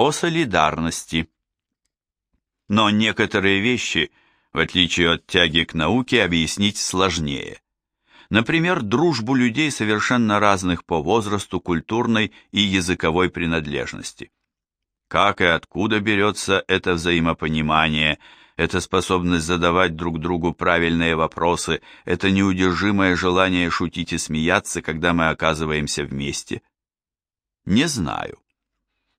о солидарности. Но некоторые вещи, в отличие от тяги к науке, объяснить сложнее. Например, дружбу людей совершенно разных по возрасту, культурной и языковой принадлежности. Как и откуда берется это взаимопонимание, эта способность задавать друг другу правильные вопросы, это неудержимое желание шутить и смеяться, когда мы оказываемся вместе? Не знаю.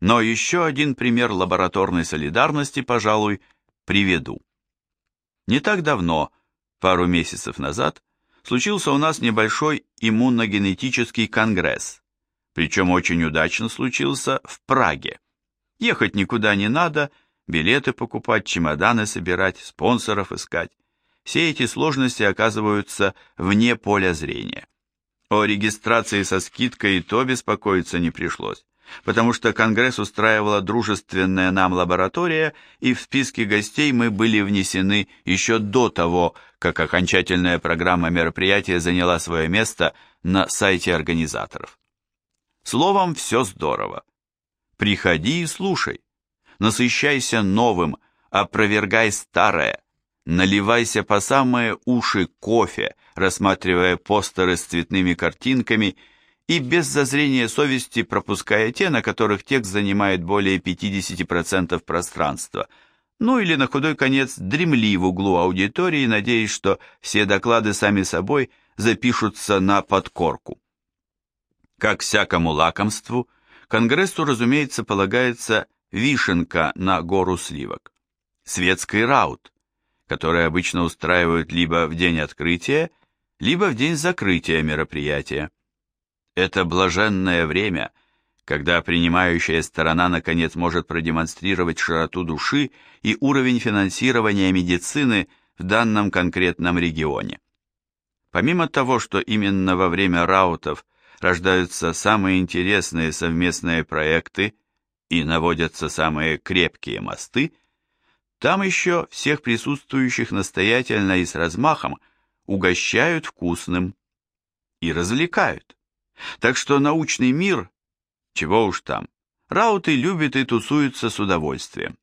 Но еще один пример лабораторной солидарности, пожалуй, приведу. Не так давно, пару месяцев назад, случился у нас небольшой иммуногенетический конгресс, причем очень удачно случился в Праге. Ехать никуда не надо, билеты покупать, чемоданы собирать, спонсоров искать. Все эти сложности оказываются вне поля зрения. О регистрации со скидкой и то беспокоиться не пришлось, потому что Конгресс устраивала дружественная нам лаборатория, и в списке гостей мы были внесены еще до того, как окончательная программа мероприятия заняла свое место на сайте организаторов. Словом, все здорово. Приходи и слушай. Насыщайся новым, опровергай старое. Наливайся по самые уши кофе, рассматривая постеры с цветными картинками и без зазрения совести пропуская те, на которых текст занимает более 50% пространства. Ну или на худой конец дремли в углу аудитории, надеясь, что все доклады сами собой запишутся на подкорку. Как всякому лакомству – Конгрессу, разумеется, полагается вишенка на гору сливок. Светский раут, который обычно устраивают либо в день открытия, либо в день закрытия мероприятия. Это блаженное время, когда принимающая сторона наконец может продемонстрировать широту души и уровень финансирования медицины в данном конкретном регионе. Помимо того, что именно во время раутов рождаются самые интересные совместные проекты и наводятся самые крепкие мосты, там еще всех присутствующих настоятельно и с размахом угощают вкусным и развлекают. Так что научный мир, чего уж там, рауты любит и тусуется с удовольствием.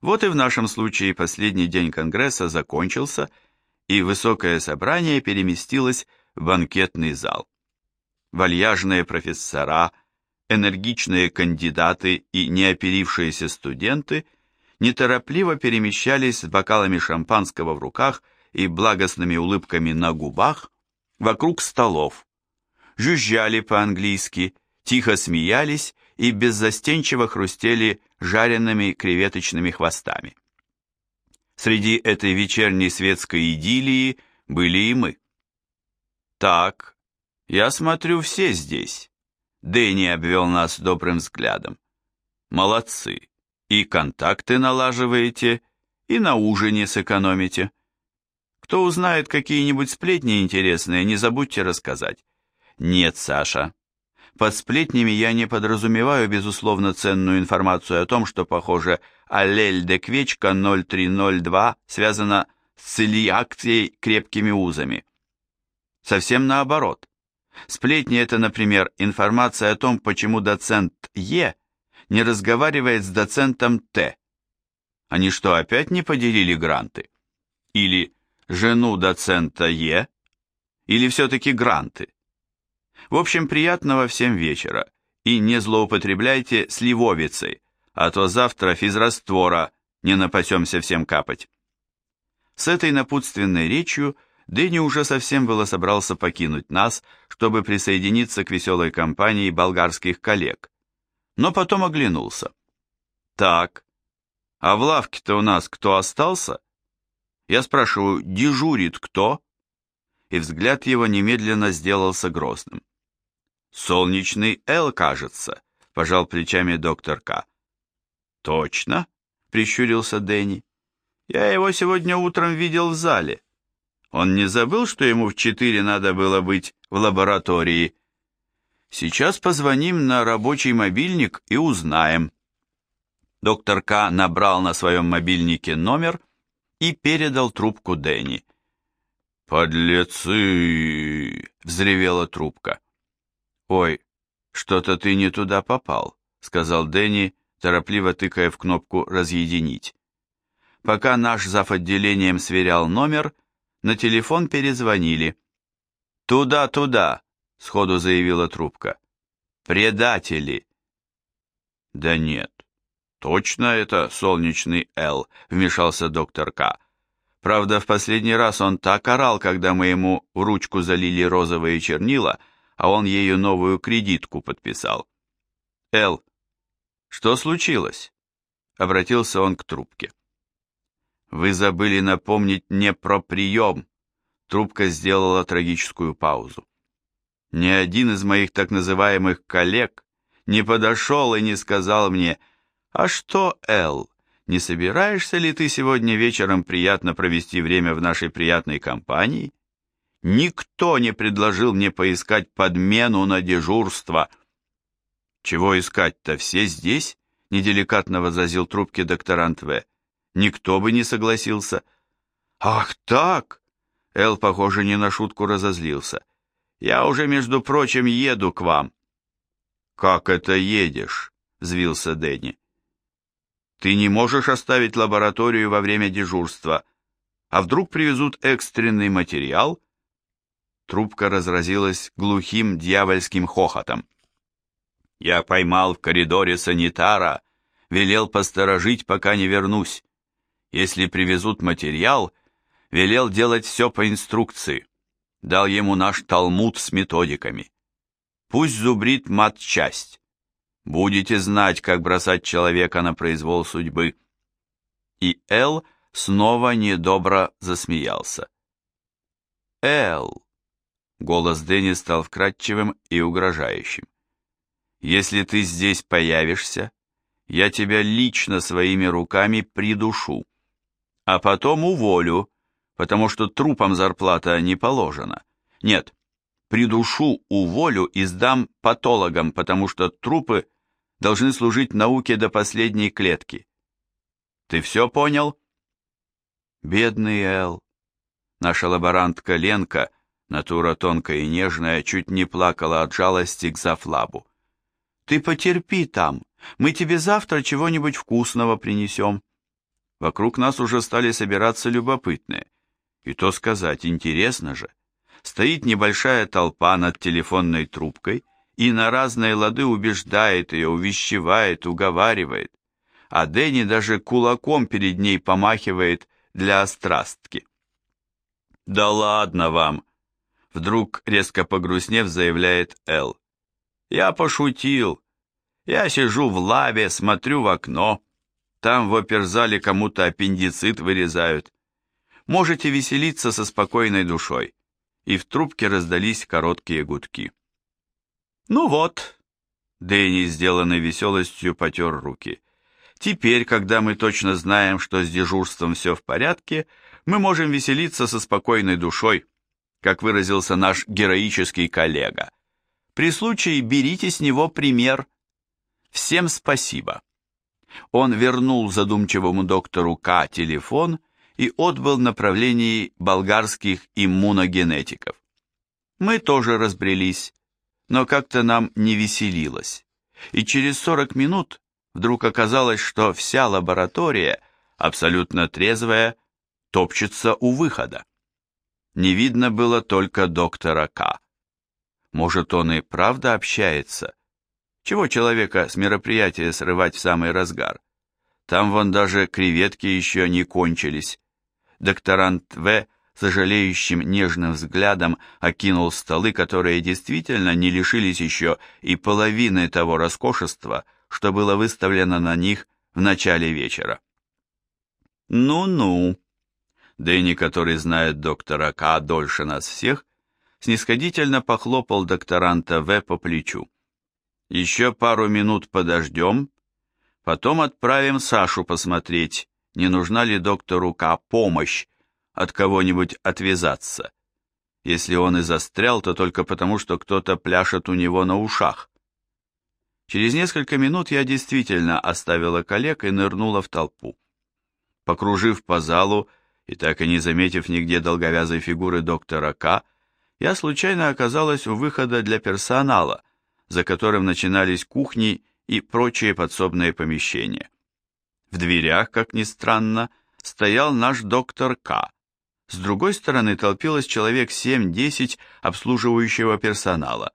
Вот и в нашем случае последний день Конгресса закончился, и высокое собрание переместилось в банкетный зал вальяжные профессора, энергичные кандидаты и неоперившиеся студенты неторопливо перемещались с бокалами шампанского в руках и благостными улыбками на губах вокруг столов, жужжали по-английски, тихо смеялись и беззастенчиво хрустели жареными креветочными хвостами. Среди этой вечерней светской идиллии были и мы. Так, «Я смотрю, все здесь». Дэнни обвел нас добрым взглядом. «Молодцы. И контакты налаживаете, и на ужине сэкономите. Кто узнает какие-нибудь сплетни интересные, не забудьте рассказать». «Нет, Саша. Под сплетнями я не подразумеваю, безусловно, ценную информацию о том, что, похоже, аллель де Квечка 0302 связана с целиакцией крепкими узами. Совсем наоборот. Сплетни – это, например, информация о том, почему доцент Е не разговаривает с доцентом Т. Они что, опять не поделили гранты? Или жену доцента Е? Или все-таки гранты? В общем, приятного всем вечера. И не злоупотребляйте сливовицей, а то завтра физраствора не напасемся всем капать. С этой напутственной речью – Дэнни уже совсем было собрался покинуть нас, чтобы присоединиться к веселой компании болгарских коллег. Но потом оглянулся. «Так, а в лавке-то у нас кто остался?» Я спрашиваю, дежурит кто? И взгляд его немедленно сделался грозным. «Солнечный Эл, кажется», — пожал плечами доктор К. «Точно?» — прищурился Дэнни. «Я его сегодня утром видел в зале». Он не забыл, что ему в четыре надо было быть в лаборатории? Сейчас позвоним на рабочий мобильник и узнаем. Доктор К. набрал на своем мобильнике номер и передал трубку Дэнни. «Подлецы!» — взревела трубка. «Ой, что-то ты не туда попал», — сказал Дэнни, торопливо тыкая в кнопку «Разъединить». Пока наш зав. отделением сверял номер, на телефон перезвонили. «Туда, туда!» — сходу заявила трубка. «Предатели!» «Да нет, точно это солнечный Л», — вмешался доктор К. Правда, в последний раз он так орал, когда мы ему в ручку залили розовые чернила, а он ею новую кредитку подписал. «Эл, что случилось?» — обратился он к трубке. «Вы забыли напомнить мне про прием», — трубка сделала трагическую паузу. «Ни один из моих так называемых коллег не подошел и не сказал мне, «А что, Эл, не собираешься ли ты сегодня вечером приятно провести время в нашей приятной компании? Никто не предложил мне поискать подмену на дежурство. Чего искать-то, все здесь? Неделикатно возразил трубке докторант В. Никто бы не согласился. Ах так! Эл, похоже, не на шутку разозлился. Я уже, между прочим, еду к вам. Как это едешь? Взвился Дэнни. Ты не можешь оставить лабораторию во время дежурства. А вдруг привезут экстренный материал? Трубка разразилась глухим дьявольским хохотом. Я поймал в коридоре санитара, велел посторожить, пока не вернусь. Если привезут материал, велел делать все по инструкции. Дал ему наш талмуд с методиками. Пусть зубрит матчасть. Будете знать, как бросать человека на произвол судьбы. И Эл снова недобро засмеялся. Эл. Голос Дэнни стал вкрадчивым и угрожающим. Если ты здесь появишься, я тебя лично своими руками придушу, а потом уволю, потому что трупам зарплата не положена. Нет, придушу, уволю и сдам патологам, потому что трупы должны служить науке до последней клетки. Ты все понял? Бедный Эл. Наша лаборантка Ленка, натура тонкая и нежная, чуть не плакала от жалости к Зафлабу. Ты потерпи там, мы тебе завтра чего-нибудь вкусного принесем. Вокруг нас уже стали собираться любопытные. И то сказать, интересно же. Стоит небольшая толпа над телефонной трубкой — и на разные лады убеждает ее, увещевает, уговаривает, а Дэнни даже кулаком перед ней помахивает для острастки. «Да ладно вам!» Вдруг, резко погрустнев, заявляет Эл. «Я пошутил. Я сижу в лаве, смотрю в окно. Там в оперзале кому-то аппендицит вырезают. Можете веселиться со спокойной душой». И в трубке раздались короткие гудки. «Ну вот», — Дэнни, сделанной веселостью, потер руки. «Теперь, когда мы точно знаем, что с дежурством все в порядке, мы можем веселиться со спокойной душой, как выразился наш героический коллега. При случае берите с него пример. Всем спасибо». Он вернул задумчивому доктору К. телефон и отбыл в направлении болгарских иммуногенетиков. Мы тоже разбрелись но как-то нам не веселилось. И через 40 минут вдруг оказалось, что вся лаборатория, абсолютно трезвая, топчется у выхода. Не видно было только доктора К. Может, он и правда общается? Чего человека с мероприятия срывать в самый разгар? Там вон даже креветки еще не кончились. Докторант В сожалеющим нежным взглядом окинул столы, которые действительно не лишились еще и половины того роскошества, что было выставлено на них в начале вечера. «Ну-ну», Дэнни, который знает доктора К. дольше нас всех, снисходительно похлопал докторанта В. по плечу. «Еще пару минут подождем, потом отправим Сашу посмотреть, не нужна ли доктору К. помощь от кого-нибудь отвязаться. Если он и застрял, то только потому, что кто-то пляшет у него на ушах. Через несколько минут я действительно оставила коллег и нырнула в толпу. Покружив по залу и так и не заметив нигде долговязой фигуры доктора К, я случайно оказалась у выхода для персонала, за которым начинались кухни и прочие подсобные помещения. В дверях, как ни странно, стоял наш доктор К. С другой стороны толпилось человек 7-10 обслуживающего персонала.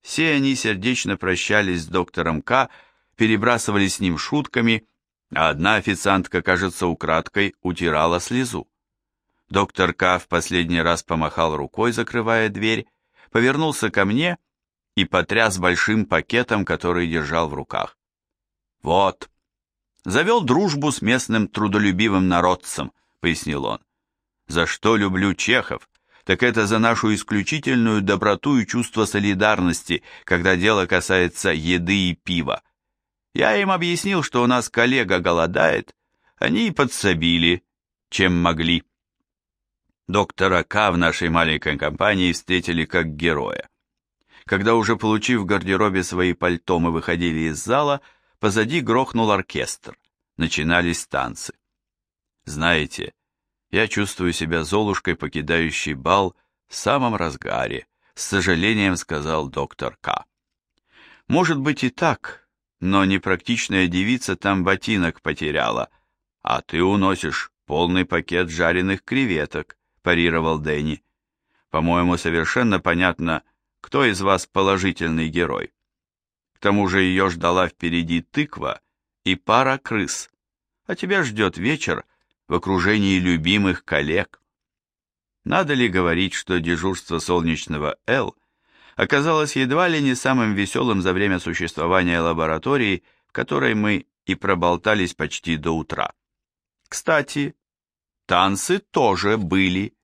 Все они сердечно прощались с доктором К., перебрасывались с ним шутками, а одна официантка, кажется, украдкой утирала слезу. Доктор К. в последний раз помахал рукой, закрывая дверь, повернулся ко мне и потряс большим пакетом, который держал в руках. «Вот, завел дружбу с местным трудолюбивым народцем», — пояснил он. «За что люблю чехов, так это за нашу исключительную доброту и чувство солидарности, когда дело касается еды и пива. Я им объяснил, что у нас коллега голодает, они и подсобили, чем могли. Доктора К. в нашей маленькой компании встретили как героя. Когда уже получив в гардеробе свои пальто мы выходили из зала, позади грохнул оркестр. Начинались танцы. Знаете, я чувствую себя Золушкой, покидающей бал в самом разгаре, с сожалением сказал доктор К. Может быть и так, но непрактичная девица там ботинок потеряла, а ты уносишь полный пакет жареных креветок, парировал Дэнни. По-моему, совершенно понятно, кто из вас положительный герой. К тому же ее ждала впереди тыква и пара крыс, а тебя ждет вечер в окружении любимых коллег. Надо ли говорить, что дежурство солнечного «Л» оказалось едва ли не самым веселым за время существования лаборатории, в которой мы и проболтались почти до утра. Кстати, танцы тоже были.